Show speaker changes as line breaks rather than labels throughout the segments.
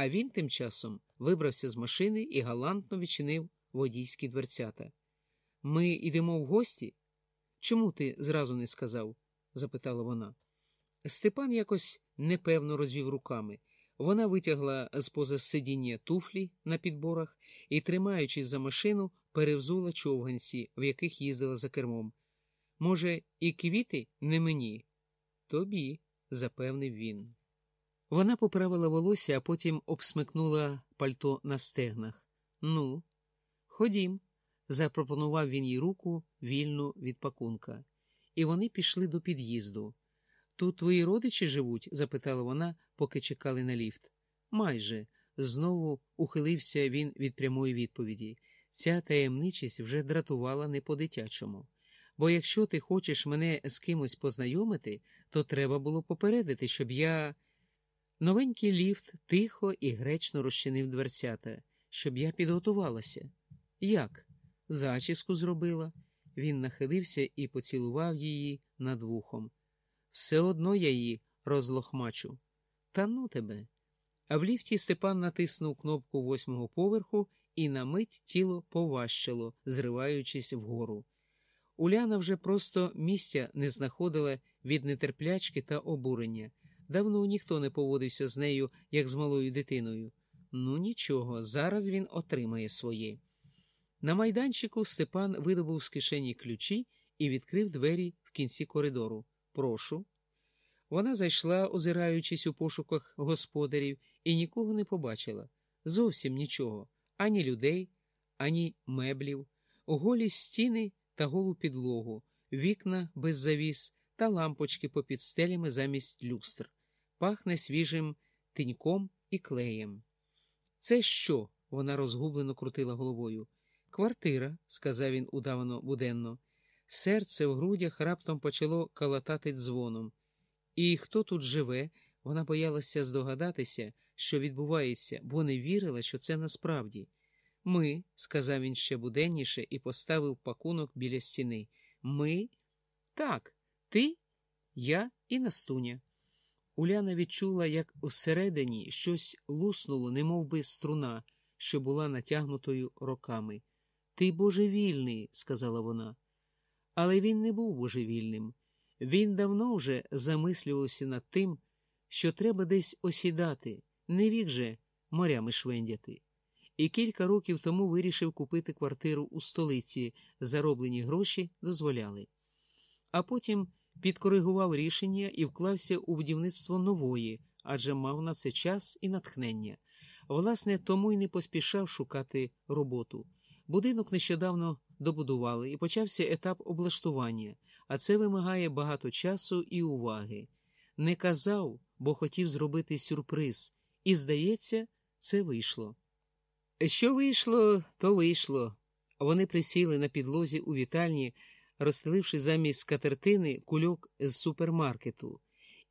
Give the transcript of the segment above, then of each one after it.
А він тим часом вибрався з машини і галантно відчинив водійські дверцята. Ми йдемо в гості? Чому ти зразу не сказав? запитала вона. Степан якось непевно розвів руками. Вона витягла з поза сидіння туфлі на підборах і, тримаючись за машину, перевзула човганці, в яких їздила за кермом. Може, і квіти не мені? Тобі, запевнив він. Вона поправила волосся, а потім обсмикнула пальто на стегнах. Ну, ходім, запропонував він їй руку вільну від пакунка. І вони пішли до під'їзду. Тут твої родичі живуть? запитала вона, поки чекали на ліфт. Майже. Знову ухилився він від прямої відповіді. Ця таємничість вже дратувала не по-дитячому. Бо якщо ти хочеш мене з кимось познайомити, то треба було попередити, щоб я. Новенький ліфт тихо і гречно розчинив дверцята, щоб я підготувалася. Як? Зачіску зробила. Він нахилився і поцілував її над вухом. Все одно я її розлохмачу. Та ну тебе. А в ліфті Степан натиснув кнопку восьмого поверху і на мить тіло поважчало, зриваючись вгору. Уляна вже просто місця не знаходила від нетерплячки та обурення. Давно ніхто не поводився з нею, як з малою дитиною. Ну нічого, зараз він отримає своє. На майданчику Степан видобув з кишені ключі і відкрив двері в кінці коридору. Прошу. Вона зайшла, озираючись у пошуках господарів, і нікого не побачила. Зовсім нічого ані людей, ані меблів, голі стіни та голу підлогу, вікна без завіс та лампочки попід стелями замість люстр. Пахне свіжим тиньком і клеєм. Це що? вона розгублено крутила головою. Квартира, сказав він удавано буденно. Серце в грудях раптом почало калатати дзвоном. І хто тут живе, вона боялася здогадатися, що відбувається, бо не вірила, що це насправді. Ми, сказав він ще буденніше і поставив пакунок біля стіни. Ми? Так, ти, я і Настуня. Уляна відчула, як всередині щось луснуло, немов би струна, що була натягнутою роками. Ти божевільний, сказала вона. Але він не був божевільним. Він давно вже замислювався над тим, що треба десь осідати, не вік же морями швендяти. І кілька років тому вирішив купити квартиру у столиці, зароблені гроші дозволяли. А потім підкоригував рішення і вклався у будівництво нової, адже мав на це час і натхнення. Власне, тому й не поспішав шукати роботу. Будинок нещодавно добудували і почався етап облаштування, а це вимагає багато часу і уваги. Не казав, бо хотів зробити сюрприз, і, здається, це вийшло. Що вийшло, то вийшло. Вони присіли на підлозі у вітальні, розстеливши замість скатертини кульок з супермаркету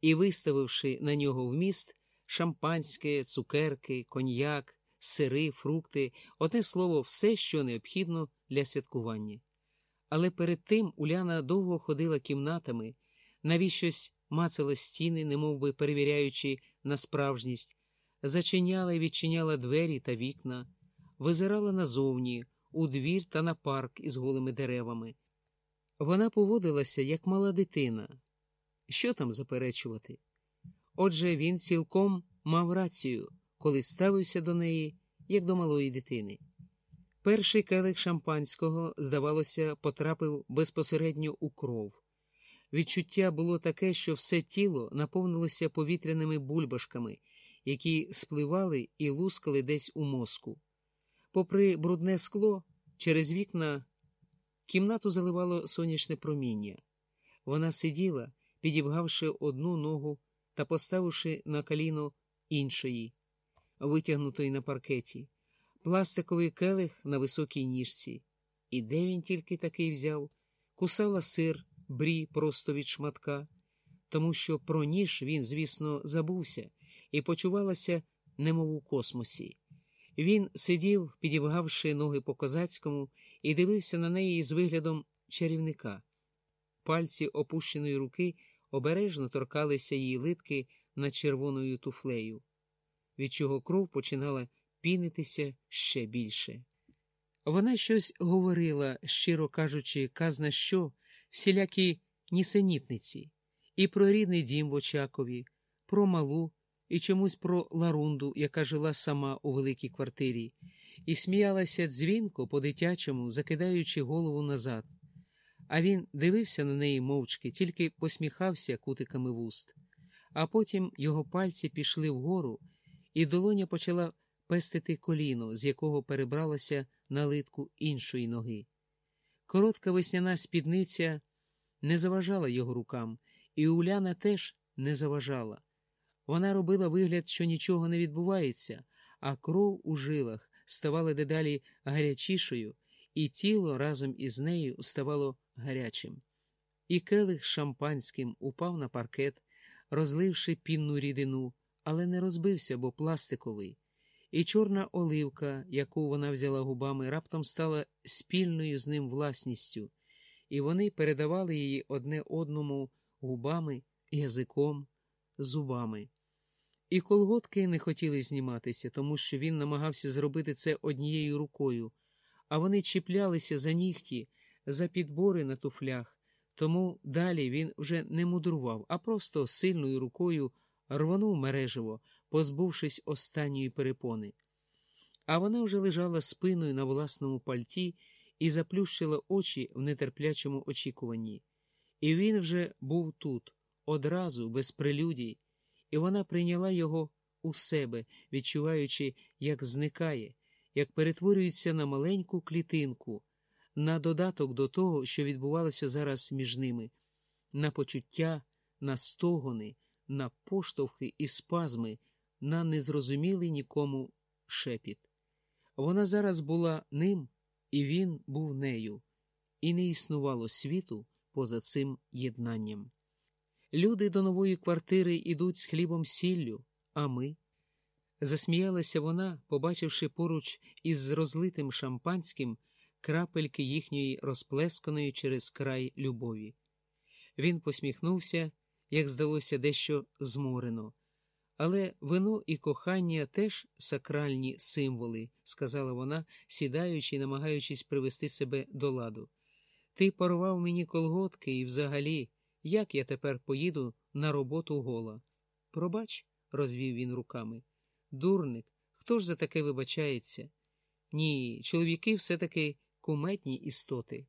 і виставивши на нього вміст шампанське, цукерки, коньяк, сири, фрукти, одне слово, все, що необхідно для святкування. Але перед тим Уляна довго ходила кімнатами, навіщось мацала стіни, немов би перевіряючи на справжність, зачиняла і відчиняла двері та вікна, визирала назовні, у двір та на парк із голими деревами. Вона поводилася, як мала дитина. Що там заперечувати? Отже, він цілком мав рацію, коли ставився до неї, як до малої дитини. Перший келих шампанського, здавалося, потрапив безпосередньо у кров. Відчуття було таке, що все тіло наповнилося повітряними бульбашками, які спливали і лускали десь у мозку. Попри брудне скло, через вікна кімнату заливало сонячне проміння. Вона сиділа, підібгавши одну ногу та поставивши на коліно іншої, витягнутої на паркеті, пластиковий келих на високій ніжці. І де він тільки такий взяв, кусала сир, брі просто від шматка, тому що про ніж він, звісно, забувся і почувалася, немов у космосі. Він сидів, підібгавши ноги по козацькому, і дивився на неї з виглядом чарівника. Пальці опущеної руки обережно торкалися її литки над червоною туфлею. від чого кров починала пінитися ще більше. Вона щось говорила, щиро кажучи, казна що, всілякі нісенітниці, і про рідний дім в Очакові, про малу, і чомусь про Ларунду, яка жила сама у великій квартирі, і сміялася дзвінко по-дитячому, закидаючи голову назад. А він дивився на неї мовчки, тільки посміхався кутиками вуст. А потім його пальці пішли вгору, і долоня почала пестити коліно, з якого перебралася на литку іншої ноги. Коротка весняна спідниця не заважала його рукам, і Уляна теж не заважала. Вона робила вигляд, що нічого не відбувається, а кров у жилах ставала дедалі гарячішою, і тіло разом із нею ставало гарячим. І келих шампанським упав на паркет, розливши пінну рідину, але не розбився, бо пластиковий. І чорна оливка, яку вона взяла губами, раптом стала спільною з ним власністю, і вони передавали її одне одному губами, язиком, зубами. І колготки не хотіли зніматися, тому що він намагався зробити це однією рукою, а вони чіплялися за нігті, за підбори на туфлях, тому далі він вже не мудрував, а просто сильною рукою рвонув мереживо, позбувшись останньої перепони. А вона вже лежала спиною на власному пальті і заплющила очі в нетерплячому очікуванні. І він вже був тут, одразу, без прелюдій, і вона прийняла його у себе, відчуваючи, як зникає, як перетворюється на маленьку клітинку, на додаток до того, що відбувалося зараз між ними, на почуття, на стогони, на поштовхи і спазми, на незрозумілий нікому шепіт. Вона зараз була ним, і він був нею, і не існувало світу поза цим єднанням. Люди до нової квартири йдуть з хлібом сіллю, а ми. Засміялася вона, побачивши поруч із розлитим шампанським крапельки їхньої розплесканої через край любові. Він посміхнувся, як здалося, дещо зморено. Але вино і кохання теж сакральні символи, сказала вона, сідаючи і намагаючись привести себе до ладу. Ти порвав мені колготки і взагалі, як я тепер поїду на роботу гола? Пробач, розвів він руками. Дурник, хто ж за таке вибачається? Ні, чоловіки все-таки куметні істоти.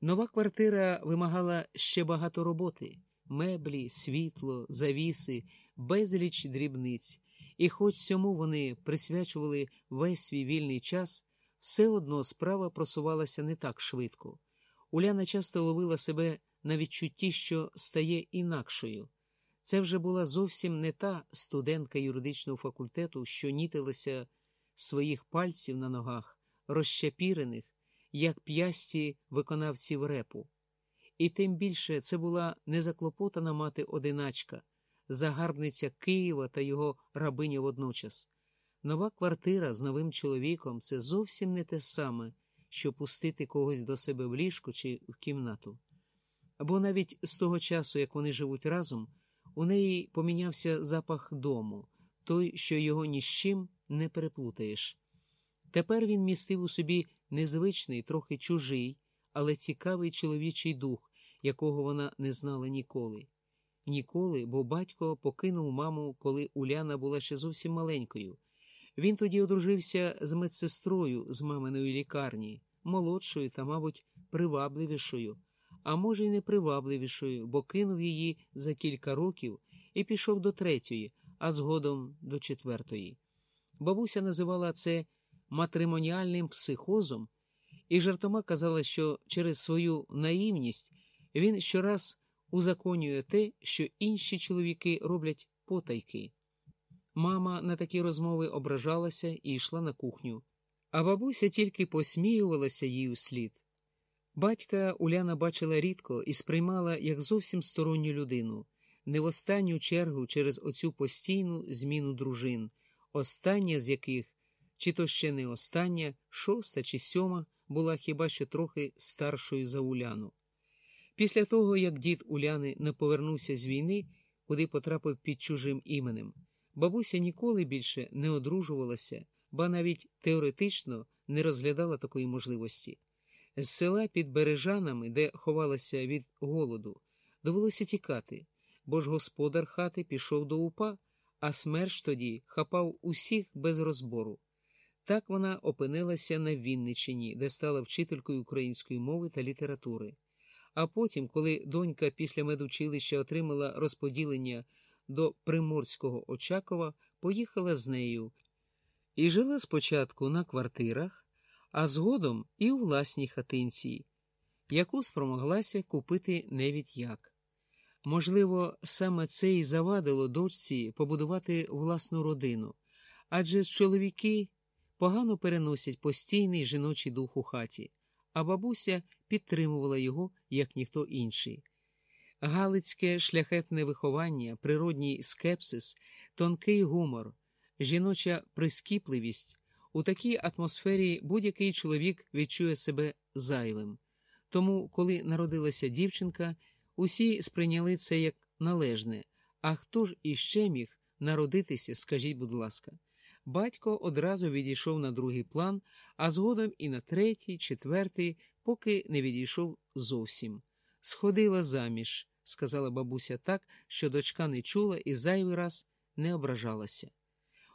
Нова квартира вимагала ще багато роботи меблі, світло, завіси, безліч дрібниць, і хоч цьому вони присвячували весь свій вільний час, все одно справа просувалася не так швидко. Уляна часто ловила себе на відчутті, що стає інакшою. Це вже була зовсім не та студентка юридичного факультету, що нітилася своїх пальців на ногах, розщепірених, як п'ясті виконавців репу. І тим більше це була незаклопотана мати одиначка, загарбниця Києва та його рабиня водночас. Нова квартира з новим чоловіком це зовсім не те саме, що пустити когось до себе в ліжко чи в кімнату. Бо навіть з того часу, як вони живуть разом, у неї помінявся запах дому, той, що його ні з чим не переплутаєш. Тепер він містив у собі незвичний, трохи чужий, але цікавий чоловічий дух, якого вона не знала ніколи. Ніколи, бо батько покинув маму, коли Уляна була ще зовсім маленькою. Він тоді одружився з медсестрою з маминої лікарні, молодшою та, мабуть, привабливішою, а може, й непривабливішою, бо кинув її за кілька років і пішов до третьої, а згодом до четвертої. Бабуся називала це матримоніальним психозом і жартома казала, що через свою наївність він щораз узаконює те, що інші чоловіки роблять потайки. Мама на такі розмови ображалася і йшла на кухню, а бабуся тільки посміювалася їй у слід. Батька Уляна бачила рідко і сприймала як зовсім сторонню людину, не в останню чергу через оцю постійну зміну дружин, остання з яких, чи то ще не остання, шоста чи сьома, була хіба що трохи старшою за Уляну. Після того, як дід Уляни не повернувся з війни, куди потрапив під чужим іменем, Бабуся ніколи більше не одружувалася, ба навіть теоретично не розглядала такої можливості. З села під Бережанами, де ховалася від голоду, довелося тікати, бо ж господар хати пішов до упа, а смерч тоді хапав усіх без розбору. Так вона опинилася на Вінничині, де стала вчителькою української мови та літератури. А потім, коли донька після медучилища отримала розподілення до Приморського Очакова, поїхала з нею і жила спочатку на квартирах, а згодом і у власній хатинці, яку спромоглася купити невідь як. Можливо, саме це і завадило дочці побудувати власну родину, адже чоловіки погано переносять постійний жіночий дух у хаті, а бабуся підтримувала його, як ніхто інший. Галицьке шляхетне виховання, природній скепсис, тонкий гумор, жіноча прискіпливість у такій атмосфері будь-який чоловік відчує себе зайвим. Тому, коли народилася дівчинка, усі сприйняли це як належне. А хто ж іще міг народитися, скажіть, будь ласка. Батько одразу відійшов на другий план, а згодом і на третій, четвертий, поки не відійшов зовсім. Сходила заміж, сказала бабуся так, що дочка не чула і зайвий раз не ображалася.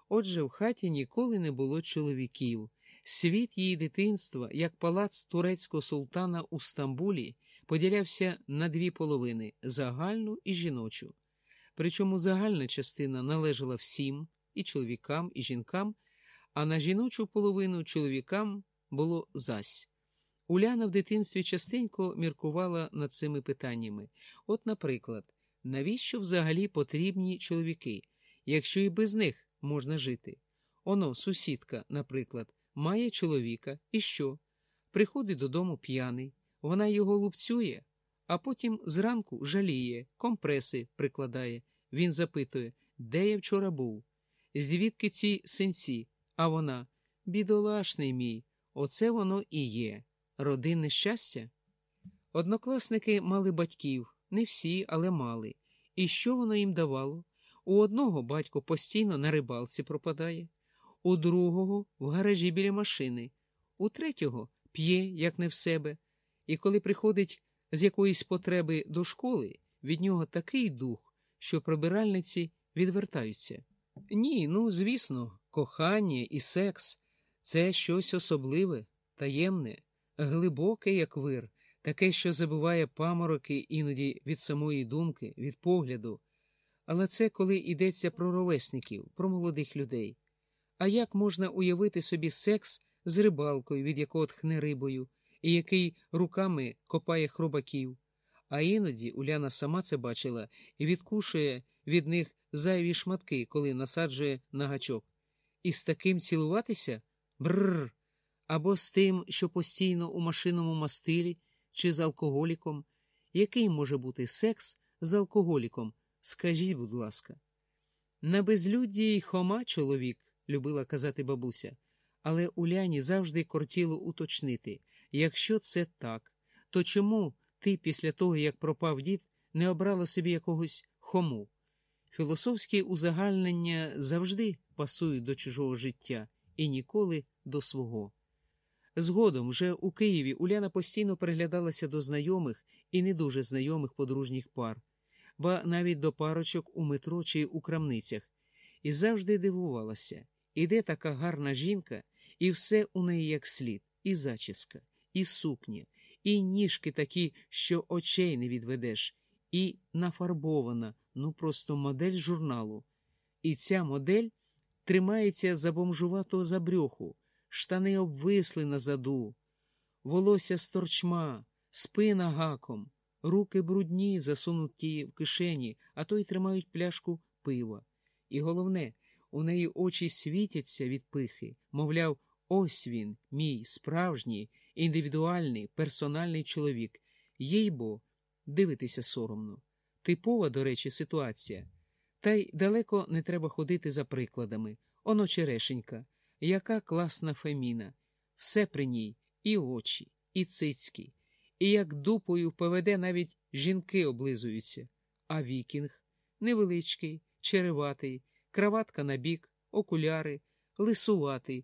Отже, в хаті ніколи не було чоловіків. Світ її дитинства, як палац турецького султана у Стамбулі, поділявся на дві половини загальну і жіночу. Причому загальна частина належала всім і чоловікам, і жінкам, а на жіночу половину чоловікам було зась. Уляна в дитинстві частенько міркувала над цими питаннями. От, наприклад, навіщо взагалі потрібні чоловіки, якщо і без них можна жити? Оно, сусідка, наприклад, має чоловіка, і що? Приходить додому п'яний, вона його лупцює, а потім зранку жаліє, компреси прикладає. Він запитує, де я вчора був? Звідки ці синці? А вона бідолашний мій, оце воно і є. Родинне щастя? Однокласники мали батьків, не всі, але мали. І що воно їм давало? У одного батько постійно на рибалці пропадає, у другого в гаражі біля машини, у третього п'є, як не в себе, і коли приходить з якоїсь потреби до школи, від нього такий дух, що прибиральниці відвертаються. Ні, ну звісно, кохання і секс це щось особливе, таємне, глибоке, як вир, таке, що забуває памороки іноді від самої думки, від погляду. Але це коли йдеться про ровесників, про молодих людей. А як можна уявити собі секс з рибалкою, від якого тхне рибою, і який руками копає хробаків? А іноді Уляна сама це бачила і відкушує від них зайві шматки, коли насаджує на гачок. І з таким цілуватися бррр. Або з тим, що постійно у машинному мастилі, чи з алкоголіком. Який може бути секс з алкоголіком? Скажіть, будь ласка. На безлюдді й хома чоловік, любила казати бабуся, але Уляні завжди кортіло уточнити якщо це так, то чому ти після того, як пропав дід, не обрала собі якогось хому? Філософські узагальнення завжди пасують до чужого життя і ніколи до свого. Згодом, вже у Києві, Уляна постійно переглядалася до знайомих і не дуже знайомих подружніх пар, ба навіть до парочок у метро чи у крамницях, і завжди дивувалася, іде така гарна жінка, і все у неї як слід, і зачіска, і сукня, і ніжки такі, що очей не відведеш, і нафарбована, ну просто модель журналу. І ця модель тримається за бомжуватого забрьоху, штани обвисли на заду, волосся сторчма, спина гаком, руки брудні, засунуті в кишені, а то й тримають пляшку пива. І головне, у неї очі світяться від пихи, мовляв, ось він, мій справжній, індивідуальний, персональний чоловік. Їй бо дивитися соромно. Типова, до речі, ситуація. Та й далеко не треба ходити за прикладами. Оно черешенька, яка класна феміна, все при ній і очі, і цицькі, і як дупою поведе, навіть жінки облизуються. А вікінг невеличкий, череватий, краватка на бік, окуляри, лисуватий,